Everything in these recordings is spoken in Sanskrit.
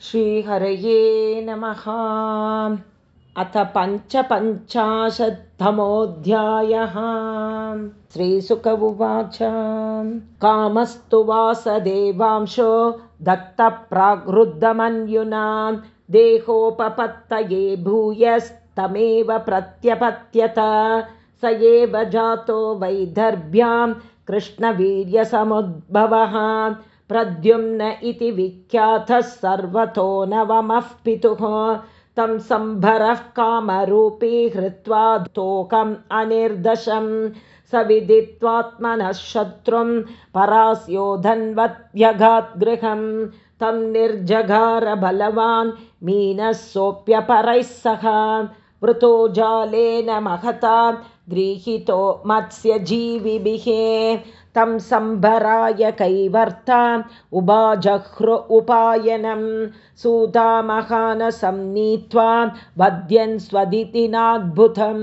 श्रीहरये नमः। अथ पञ्चपञ्चाशत्तमोऽध्यायः श्रीसुक उवाच। कामस्तु वासदेवांशो दत्तप्रागृद्धमन्युना। देहोपपत्तये भूयस्तमेव प्रत्यपत्यत। स एव जातो वैदर्भ्यां कृष्णवीर्यसमुद्भवः प्रद्युम्न इति विख्यातः सर्वतो नवमः पितुः। तं सम्भरः कामरूपी हृत्वा तोकम् अनिर्दशं स विदित्वात्मनः शत्रुं परास्योधन्वत्यघाद्गृहं तं निर्जघारबलवान् मीनः सोऽप्यपरैः सह। वृतो जालेन महता गृहीतो मत्स्यजीविभिः तं सम्भराय कैवर्ता उपाजह्रु उपायनं। सूतामहानसं नीत्वा वध्यन् स्वदितिनाद्भुतं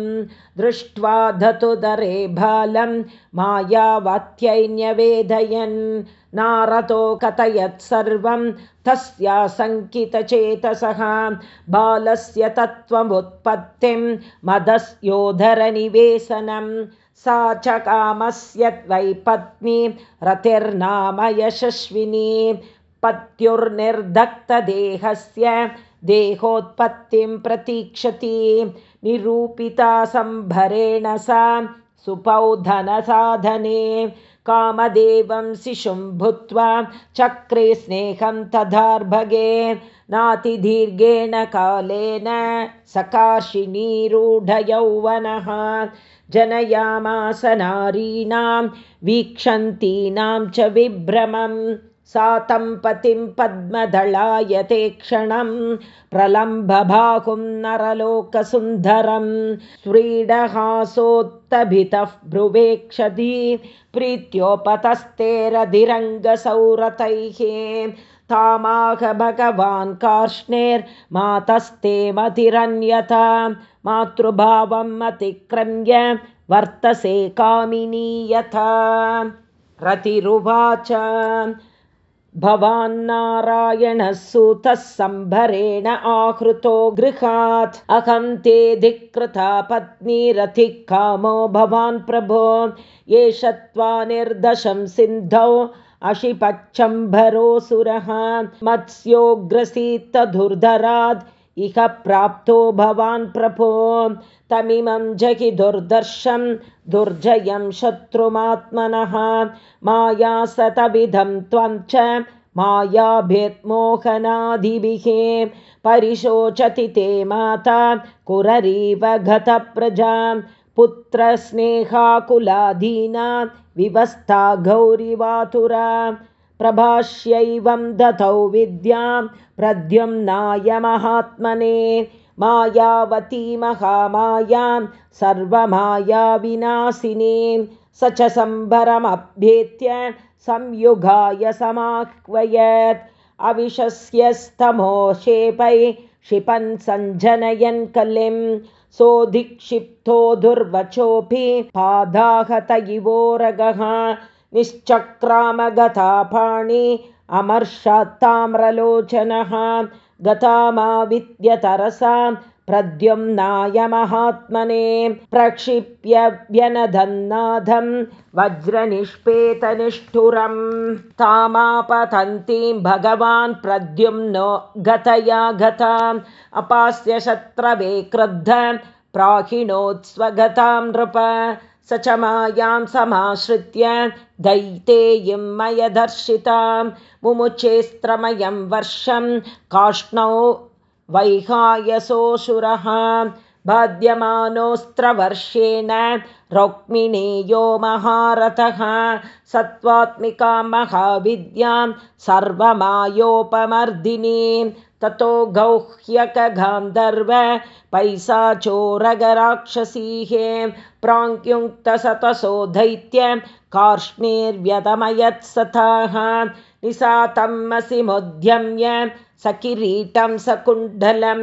दृष्ट्वा धतुदरे बालं मायावत्यैन्यवेदयन् नारतो कथयत् सर्वं तस्यासङ्कितचेतसः। बालस्य तत्त्वमुत्पत्तिं मदस्योधरनिवेशनं सा च कामस्य वै पत्नी रतिर्नाम यशस्विनी। पत्युर्निर्दक्तदेहस्य देहोत्पत्तिं प्रतीक्षति। निरूपिता सम्भरेण सा सुपौधनसाधने। कामदेवं शिशुं भूत्वा चक्रे स्नेहं तथार्भगे। नातिदीर्घेण कालेन सकाशिनीरूढयौवनः जनयामास नारीणां वीक्षन्तीनां च विभ्रमं। सा तं पतिं पद्मदलायते क्षणं प्रलम्बबाहुं नरलोकसुन्दरं। श्रीडहासोत्तभितः भ्रुवेक्षति प्रीत्योपतस्तेरधिरङ्गसौरतैः तामाह भगवान् कार्ष्णेर्मातस्ते मतिरन्यथा मातृभावम् अतिक्रम्य वर्तसे कामिनी यथा। रतिरुवाच। भवान्नारायणः सुतः सम्भरेण आहृतो गृहात्। अहं ते धिक्कृता पत्नी रथिः कामो भवान् प्रभो। एष त्वा निर्दशं सिन्धौ अशिपच्छम्भरोऽसुरः मत्स्योग्रसीत्तधुर्धराद् इह प्राप्तो भवान् प्रभो। तमिमं जहि दुर्दर्शं दुर्जयं शत्रुमात्मनः। माया सतविधं त्वं च मायाभिर्मोहनादिभिः परिशोचति ते माता कुररीव गतप्रजा पुत्रस्नेहाकुलादीना विवस्था गौरिवातुरा प्रभाष्यैवं दतौ विद्यां प्रद्युम्नाय महात्मने। मायावती महामायां सर्वमायाविनाशिनीं। स च सम्भरमभ्येत्य संयुगाय समाह्वयत्। अविशस्यस्तमोषेपै क्षिपन् सञ्जनयन् कलिं। सोऽधिक्षिप्तो दुर्वचोऽपि पादाहत इवोरगः निश्चक्रामगता पाणि अमर्षात्ताम्रलोचनः गता मा विद्यतरसा प्रद्युम्नाय महात्मने प्रक्षिप्य व्यनधन्नाथं वज्रनिष्पेतनिष्ठुरं। तामापतन्तीं भगवान् प्रद्युम्नो गतया गता अपास्य शत्रवे क्रुद्ध प्राहिणोत्स्वगतां नृप स च मायां समाश्रित्य दैतेयं मयदर्शितां मुमुचेस्त्रमयं वर्षं काष्णौ वैहायसोऽसुरः बाध्यमानोऽस्त्रवर्षेण रुक्मिणेयो महारथः। सत्त्वात्मिका महाविद्यां सर्वमायोपमर्दिनीं ततो गौह्यकगान्धर्व पैसाचोरगराक्षसीः प्राङ्क्युक्तसतसो दैत्य कार्ष्णेर्व्यतमयत्सथाः निसातमसिमुद्यम्य सकिरीटं सकुण्डलं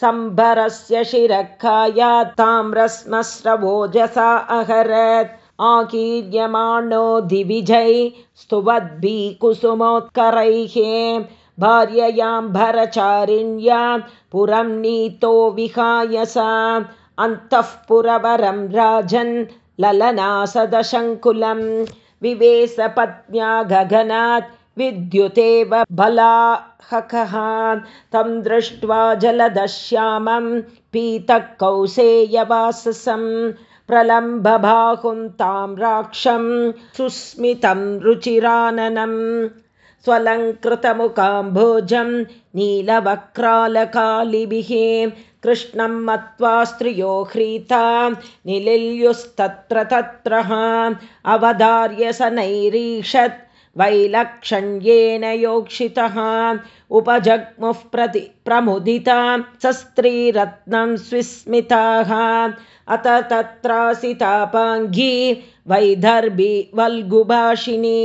सम्भरस्य शिरखाया ताम्रस्मस्रवोजसा अहरत्। आकीर्यमाणो दिविजै स्तुवद्भिः कुसुमोत्करैः भार्ययाम्भरचारिण्या पुरं नीतो विहाय सा। अन्तःपुरवरं राजन् ललनासदशङ्कुलं। विवेशपत्न्या गगनात् विद्युतेव बलाहकः। तं दृष्ट्वा जलदश्यामं पीतः कौसेयवाससं प्रलम्बबाहुं ताम्राक्षं सुस्मितं रुचिराननं स्वलङ्कृतमुकाम्भोजं नीलवक्रालकालिभिः कृष्णं मत्वा स्त्रियो ह्रीता निलिल्युस्तत्र तत्र अवधार्य स नैरीषत् वैलक्षण्येन योक्षितः उपजग्मुः प्रति प्रमुदिता स स्त्रीरत्नं स्विस्मिताः अत तत्रासितापाङ्गी वैदर्भी वल्गुभाषिणी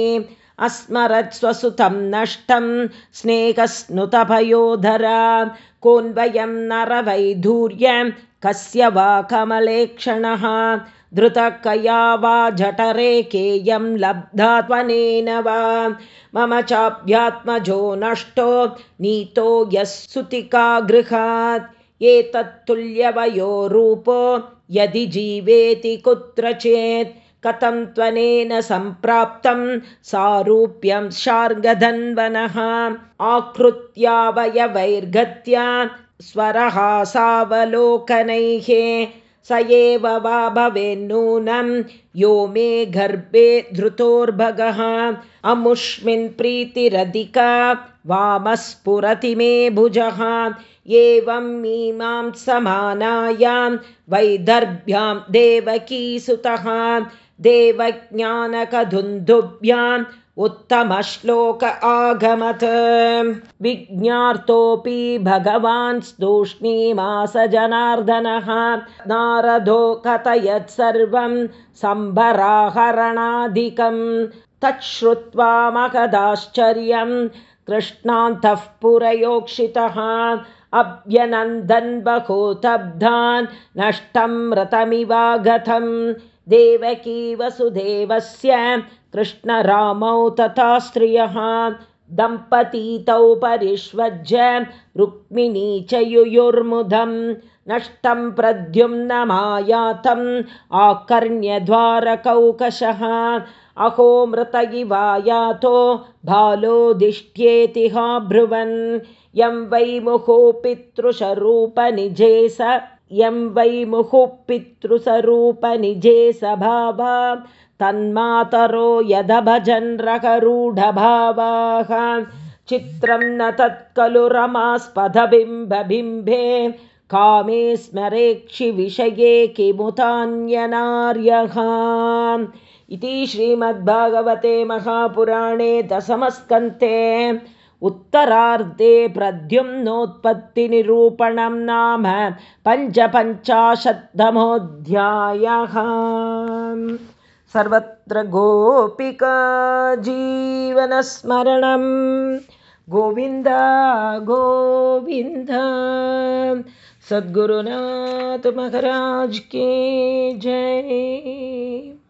अस्मरत् स्वसुतं नष्टं स्नेहस्नुतभयोधरा कोन्वयं नरवैधूर्यं कस्य वा कमलेक्षणः? धृतकया वा जठरे केयं लब्धा त्वनेन वा? मम चाभ्यात्मजो नष्टो नीतो यः सुतिका गृहात् एतत्तुल्यवयो रूपो यदि जीवेति कुत्रचेत् कथं त्वनेन सम्प्राप्तं सारूप्यं शार्गधन्वनः। आकृत्यावयवैर्गत्या स्वरः सावलोकनैः स एव वा भवेन्नूनं यो मे गर्भे धृतोर्भगः। अमुष्मिन् प्रीतिरधिका वामस्फुरति मे भुजः। एवं मीमां समानायां वैदर्भ्यां देवकीसुतः देवज्ञानकधुन्दुभ्याम् उत्तमश्लोक आगमत्। विज्ञार्तोऽपि भगवान् स्तूष्णीमास जनार्दनः नारदो कथयत् सर्वं सम्भराहरणाधिकं तच्छ्रुत्वा महदाश्चर्यं कृष्णान्तः पुरयोक्षितः। अभ्यनन्दन् बहुतब्धान् नष्टं रतमिवागतम् देवकी वसुदेवस्य कृष्णरामौ तथा स्त्रियः दम्पतीतौ परिष्वज्य रुक्मिणी च युयुर्मुदं नष्टं प्रद्युम्नमायातम् आकर्ण्यद्वारकौकशः अहो मृत इवायातो बालोदिष्ट्येतिहा ब्रुवन् यं वै मुहो पितृशरूपनिजे स यं वै मुहुः पितृस्वरूपनिजे सभावा तन्मातरो यदभजन्रकरूढभावाः चित्रं न तत्कलु रमास्पदबिम्बबिम्बे कामे स्मरेक्षिविषये किमुतान्यनार्यः इति श्रीमद्भागवते महापुराणे दशमस्कन्ते उत्तरार्धे प्रद्युम्नोत्पत्तिनिरूपणं नाम पञ्चपञ्चाशत्तमोऽध्यायः सर्वत्र गोपिका जीवनस्मरणं। गोविन्द गोविन्द। सद्गुरुनाथ महाराज के जय